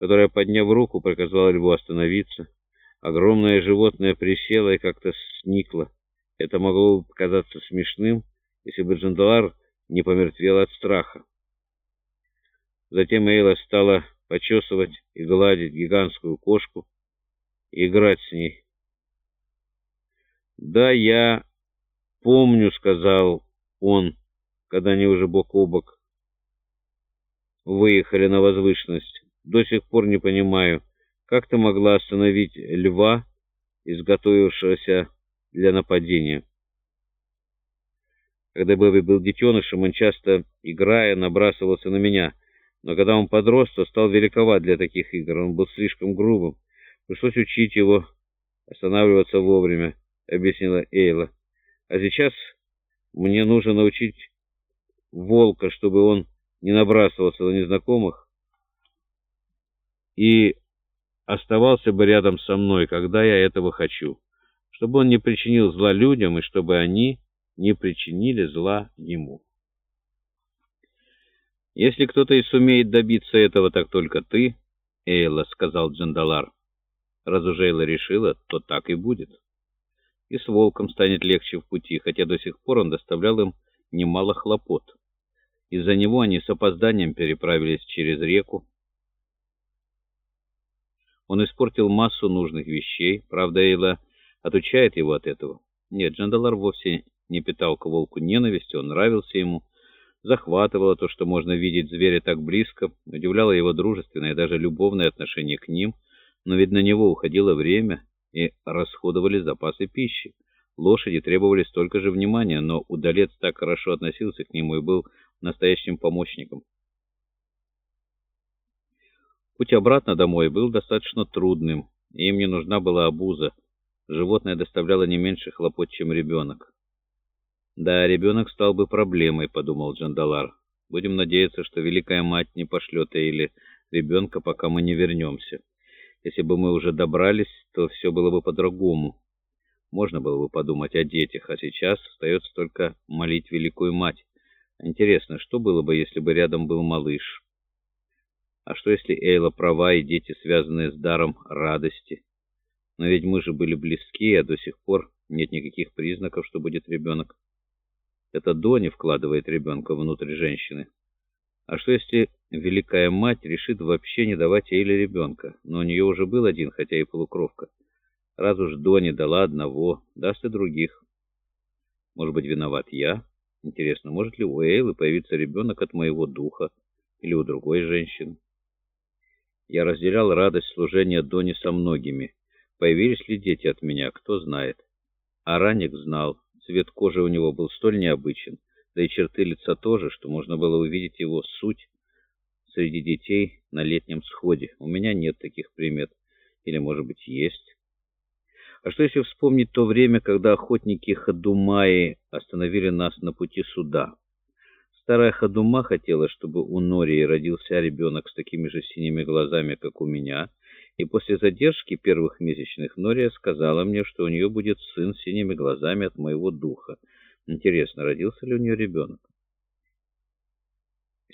которая, подняв руку, приказала льву остановиться. Огромное животное присело и как-то сникло. Это могло бы показаться смешным, если бы Джандалар не помертвел от страха. Затем Эйла стала почесывать и гладить гигантскую кошку и играть с ней. «Да, я помню», — сказал он, когда они уже бок о бок выехали на возвышенность. «До сих пор не понимаю, как ты могла остановить льва, изготовившегося для нападения?» Когда Бэби был детенышем, он часто, играя, набрасывался на меня. Но когда он подрос, то стал великоват для таких игр. Он был слишком грубым. Пришлось учить его останавливаться вовремя, объяснила Эйла. А сейчас мне нужно научить волка, чтобы он не набрасывался на незнакомых и оставался бы рядом со мной, когда я этого хочу, чтобы он не причинил зла людям и чтобы они не причинили зла ему. «Если кто-то и сумеет добиться этого, так только ты, Эйла», — сказал Джандалар. Раз уже Эйла решила, то так и будет. И с волком станет легче в пути, хотя до сих пор он доставлял им немало хлопот. Из-за него они с опозданием переправились через реку. Он испортил массу нужных вещей, правда, Эйла отучает его от этого. Нет, Джандалар вовсе не питал к волку ненависти, он нравился ему. Захватывало то, что можно видеть зверя так близко, удивляло его дружественное и даже любовное отношение к ним, но ведь на него уходило время и расходовали запасы пищи. Лошади требовали столько же внимания, но удалец так хорошо относился к нему и был настоящим помощником. Путь обратно домой был достаточно трудным, и им не нужна была обуза. Животное доставляло не меньше хлопот, чем ребенок. «Да, ребенок стал бы проблемой», — подумал Джандалар. «Будем надеяться, что Великая Мать не пошлет или ребенка, пока мы не вернемся. Если бы мы уже добрались, то все было бы по-другому. Можно было бы подумать о детях, а сейчас остается только молить Великую Мать. Интересно, что было бы, если бы рядом был малыш? А что, если Эйла права, и дети, связанные с даром радости? Но ведь мы же были близки, а до сих пор нет никаких признаков, что будет ребенок. Это Дони вкладывает ребенка внутрь женщины. А что если Великая Мать решит вообще не давать Эйле ребенка? Но у нее уже был один, хотя и полукровка. Раз уж Дони дала одного, даст и других. Может быть, виноват я? Интересно, может ли у Эйлы появиться ребенок от моего духа или у другой женщины? Я разделял радость служения Дони со многими. Появились ли дети от меня, кто знает. А Раник знал. Цвет кожи у него был столь необычен, да и черты лица тоже, что можно было увидеть его суть среди детей на летнем сходе. У меня нет таких примет. Или, может быть, есть. А что если вспомнить то время, когда охотники Хадумаи остановили нас на пути суда? Старая Хадума хотела, чтобы у Нории родился ребенок с такими же синими глазами, как у меня, и после задержки первых месячных Нория сказала мне, что у нее будет сын с синими глазами от моего духа. Интересно, родился ли у нее ребенок?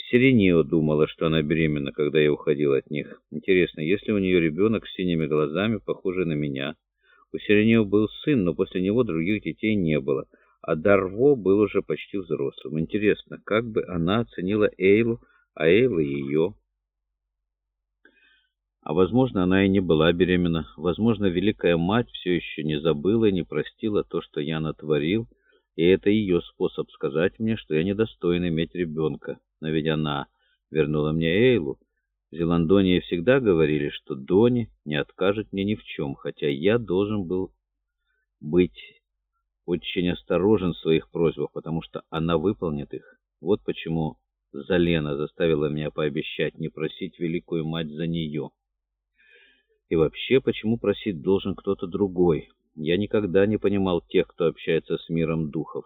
Сиренио думала, что она беременна, когда я уходил от них. Интересно, если у нее ребенок с синими глазами, похожий на меня? У Сиренио был сын, но после него других детей не было, а Дарво был уже почти взрослым. Интересно, как бы она оценила Эйлу, а Эйла ее? А возможно, она и не была беременна. Возможно, Великая Мать все еще не забыла и не простила то, что я натворил, и это ее способ сказать мне, что я недостоин иметь ребенка. Но ведь она вернула мне Эйлу. Зеландонии всегда говорили, что Дони не откажет мне ни в чем, хотя я должен был быть очень осторожен в своих просьбах, потому что она выполнит их. Вот почему Залена заставила меня пообещать не просить Великую Мать за нее. И вообще, почему просить должен кто-то другой? Я никогда не понимал тех, кто общается с миром духов.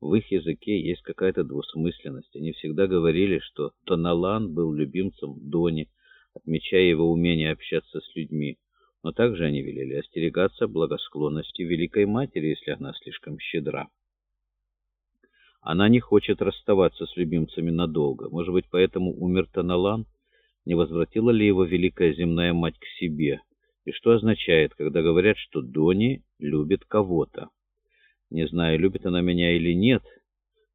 В их языке есть какая-то двусмысленность. Они всегда говорили, что Тоналан был любимцем Дони, отмечая его умение общаться с людьми. Но также они велели остерегаться благосклонности Великой Матери, если она слишком щедра. Она не хочет расставаться с любимцами надолго. Может быть, поэтому умер Тоналан? не возвратила ли его великая земная мать к себе, и что означает, когда говорят, что Дони любит кого-то. Не знаю, любит она меня или нет,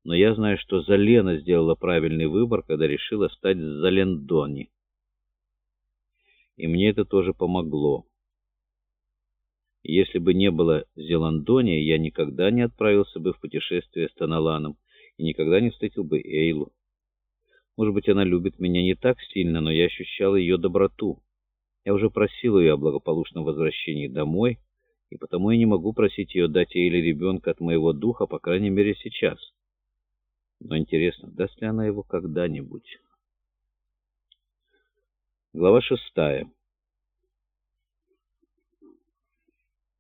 но я знаю, что Залена сделала правильный выбор, когда решила стать Залендони. И мне это тоже помогло. Если бы не было Зеландония, я никогда не отправился бы в путешествие с Таналаном и никогда не встретил бы Эйлу. Может быть, она любит меня не так сильно, но я ощущал ее доброту. Я уже просил ее о благополучном возвращении домой, и потому я не могу просить ее дать Эйле ребенка от моего духа, по крайней мере, сейчас. Но интересно, даст ли она его когда-нибудь? Глава шестая.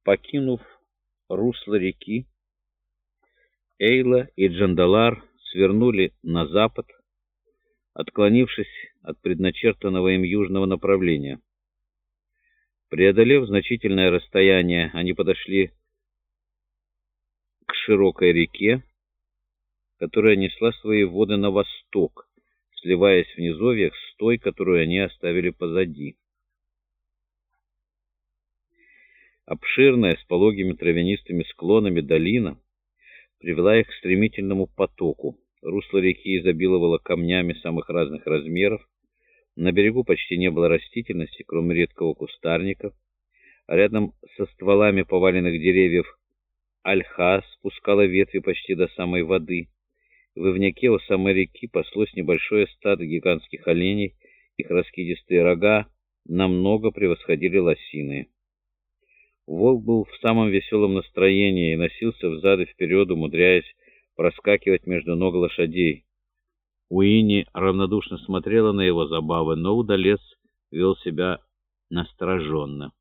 Покинув русло реки, Эйла и Джандалар свернули на запад, отклонившись от предначертанного им южного направления. Преодолев значительное расстояние, они подошли к широкой реке, которая несла свои воды на восток, сливаясь в низовьях с той, которую они оставили позади. Обширная, с пологими травянистыми склонами долина привела их к стремительному потоку. Русло реки изобиловало камнями самых разных размеров. На берегу почти не было растительности, кроме редкого кустарника. А рядом со стволами поваленных деревьев ольха спускала ветви почти до самой воды. В ивняке у самой реки паслось небольшое стадо гигантских оленей. Их раскидистые рога намного превосходили лосиные. Волк был в самом веселом настроении и носился взад и вперед, умудряясь проскакивать между ног лошадей. Уинни равнодушно смотрела на его забавы, но удалец вел себя настороженно.